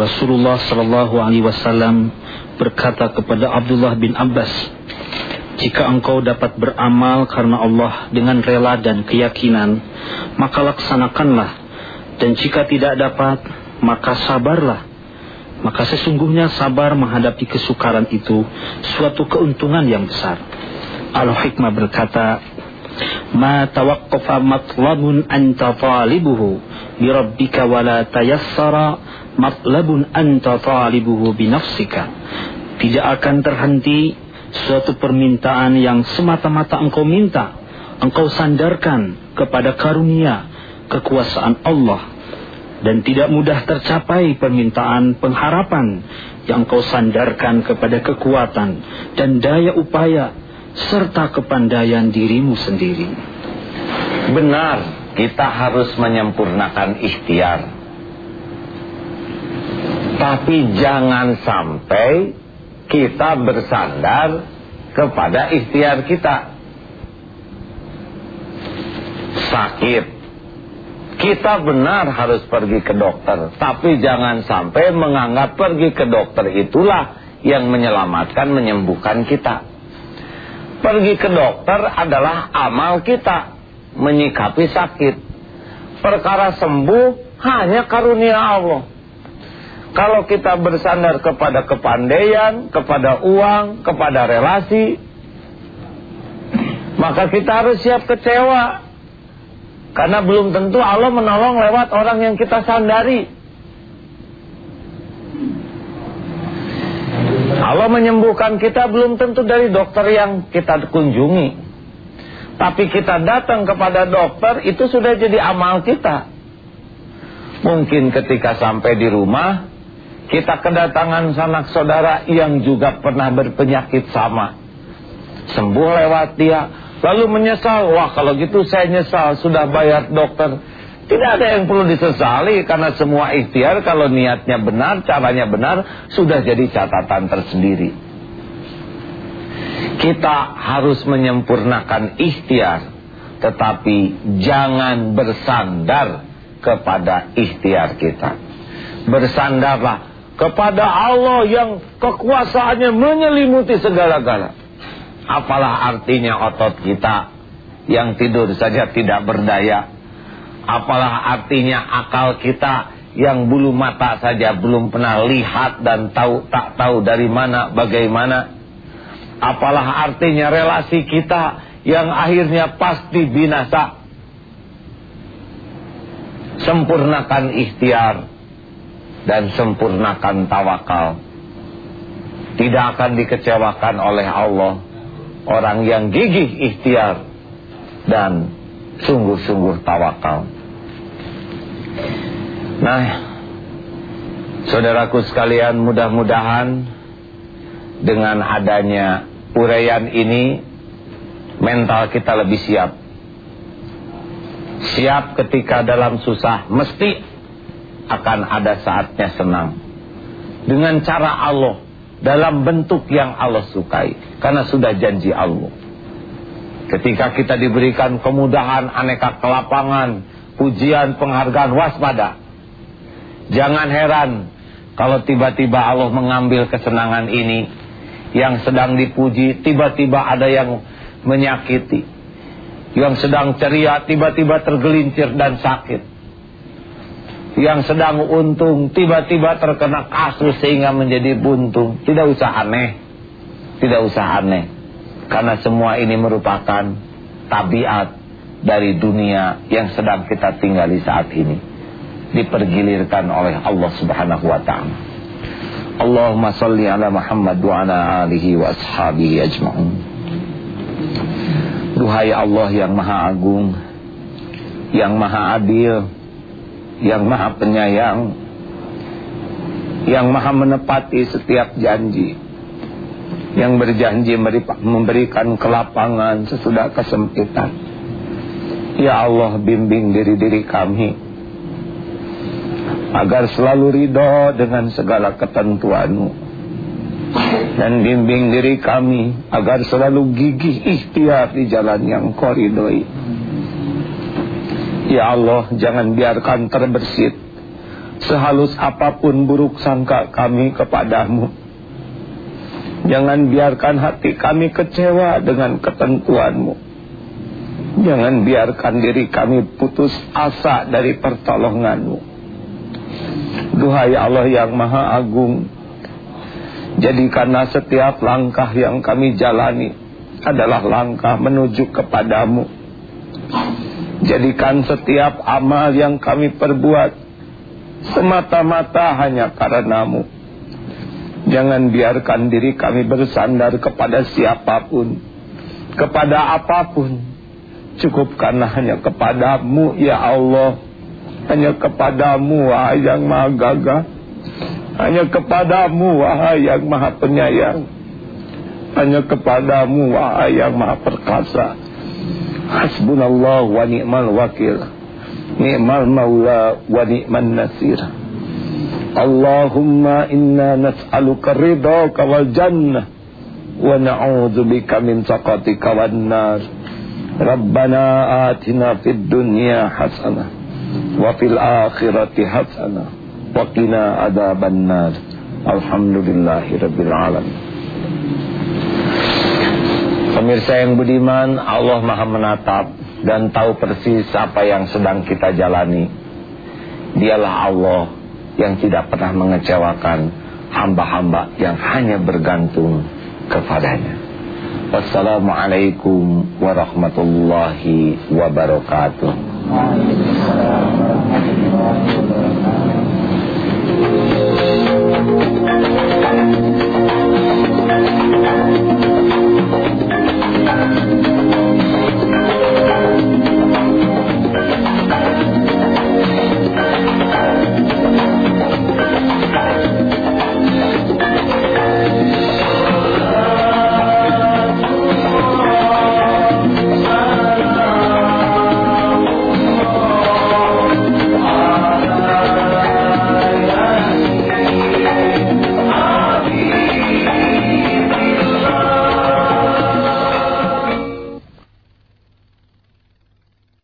Rasulullah sallallahu alaihi wasallam berkata kepada Abdullah bin Abbas, "Jika engkau dapat beramal karena Allah dengan rela dan keyakinan, maka laksanakanlah. Dan jika tidak dapat, maka sabarlah. Maka sesungguhnya sabar menghadapi kesukaran itu suatu keuntungan yang besar." Al-Hikmah berkata, "Ma tawaqqafa matlabun anta talibuhu bi rabbika tayassara matlabun anta talibuhu binafsika. Tidak akan terhenti suatu permintaan yang semata-mata engkau minta, engkau sandarkan kepada karunia kekuasaan Allah dan tidak mudah tercapai permintaan pengharapan yang engkau sandarkan kepada kekuatan dan daya upaya serta kepandaian dirimu sendiri. Benar, kita harus menyempurnakan ikhtiar tapi jangan sampai kita bersandar kepada ikhtiar kita. Sakit. Kita benar harus pergi ke dokter. Tapi jangan sampai menganggap pergi ke dokter itulah yang menyelamatkan, menyembuhkan kita. Pergi ke dokter adalah amal kita. Menyikapi sakit. Perkara sembuh hanya karunia Allah. Kalau kita bersandar kepada kepandaian, kepada uang, kepada relasi, maka kita harus siap kecewa. Karena belum tentu Allah menolong lewat orang yang kita sandari. Allah menyembuhkan kita belum tentu dari dokter yang kita kunjungi. Tapi kita datang kepada dokter itu sudah jadi amal kita. Mungkin ketika sampai di rumah kita kedatangan sanak saudara yang juga pernah berpenyakit sama. Sembuh lewat dia. Lalu menyesal. Wah kalau gitu saya nyesal. Sudah bayar dokter. Tidak ada yang perlu disesali. Karena semua ikhtiar kalau niatnya benar, caranya benar. Sudah jadi catatan tersendiri. Kita harus menyempurnakan ikhtiar. Tetapi jangan bersandar kepada ikhtiar kita. Bersandarlah kepada Allah yang kekuasaannya menyelimuti segala-gala. Apalah artinya otot kita yang tidur saja tidak berdaya. Apalah artinya akal kita yang bulu mata saja belum pernah lihat dan tahu tak tahu dari mana bagaimana. Apalah artinya relasi kita yang akhirnya pasti binasa. Sempurnakan ikhtiar dan sempurnakan tawakal. Tidak akan dikecewakan oleh Allah orang yang gigih ikhtiar dan sungguh-sungguh tawakal. Nah, saudaraku sekalian mudah-mudahan dengan adanya uraian ini mental kita lebih siap. Siap ketika dalam susah mesti akan ada saatnya senang. Dengan cara Allah, dalam bentuk yang Allah sukai. Karena sudah janji Allah. Ketika kita diberikan kemudahan, aneka kelapangan, pujian, penghargaan, waspada. Jangan heran kalau tiba-tiba Allah mengambil kesenangan ini. Yang sedang dipuji, tiba-tiba ada yang menyakiti. Yang sedang ceria, tiba-tiba tergelincir dan sakit yang sedang untung tiba-tiba terkena kasus sehingga menjadi buntung. Tidak usah aneh. Tidak usah aneh. Karena semua ini merupakan tabiat dari dunia yang sedang kita tinggali saat ini. Dipergilirkan oleh Allah subhanahu wa ta'ala. Allahumma salli ala Muhammad wa ala alihi wa ashabihi ajma'un. Duhai Allah yang maha agung, yang maha adil, yang maha penyayang yang maha menepati setiap janji yang berjanji memberikan kelapangan sesudah kesempitan. Ya Allah bimbing diri-diri kami agar selalu ridho dengan segala ketentuanmu. Dan bimbing diri kami agar selalu gigih ikhtiar di jalan yang koridoi Ya Allah jangan biarkan terbersit Sehalus apa pun buruk sangka kami kepadamu. Jangan biarkan hati kami kecewa dengan ketentuanmu. Jangan biarkan diri kami putus asa dari pertolonganmu. Duhai Allah yang maha agung Jadikanlah setiap langkah yang kami jalani Adalah langkah menuju kepadamu Jadikan setiap amal yang kami perbuat Semata-mata hanya karenamu. Jangan biarkan diri kami bersandar kepada siapa pun Kepada apa pun. Cukupkanlah hanya kepadamu ya Allah. Hanya kepadamu wahai yang maha gagah. Hanya kepadamu wahai yang maha penyayang. Hanya kepadamu wahai yang maha perkasa حسبنا الله ونعم الوكيل. نعم المولى ونعم النصير. اللهم إنا نسألك رضاك والجنة ونعوذ بك من سخطك والنار. ربنا آتنا في الدنيا حسنة وفي الآخرة حسنة وقنا عذاب النار. الحمد لله رب العالمين. Pemirsa yang budiman Allah maha menatap Dan tahu persis apa yang sedang kita jalani. Dialah Allah yang tidak pernah mengecewakan Hamba-hamba yang hanya bergantung kepadanya. Wassalamualaikum warahmatullahi wabarakatuh. Waalaikumsalam warahmatullahi wabarakatuh